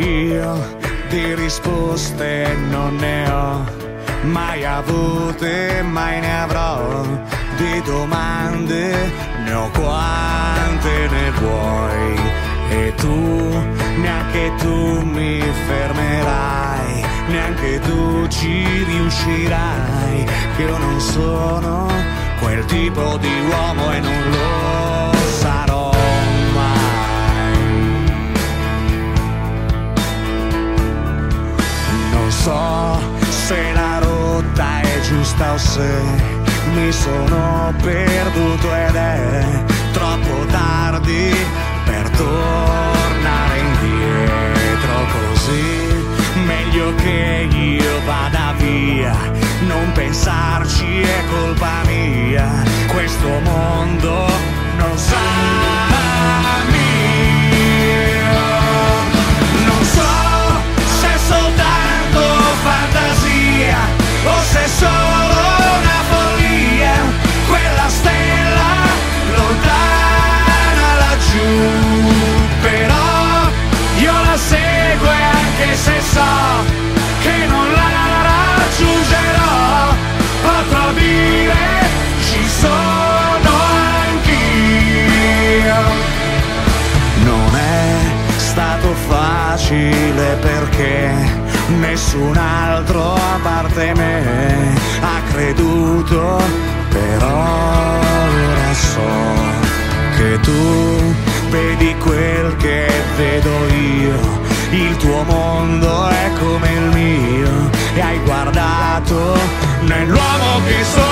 Io di risposte non ne ho mai avute, mai ne avrò. Di domande ne ho quante ne vuoi. E tu, neanche tu mi fermerai, neanche tu ci riuscirai. Che io non sono quel tipo di uomo e non lo giusta o se mi sono perduto ed è troppo tardi per tornare indietro così. Meglio che io vada via, non pensarci è colpa mia. Questo mondo non sarà difficile perché nessun altro a parte me ha creduto, però ora so che tu vedi quel che vedo io, il tuo mondo è come il mio e hai guardato nell'uomo che sono.